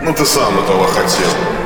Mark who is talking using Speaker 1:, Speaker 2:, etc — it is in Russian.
Speaker 1: Ну ты сам этого хотел.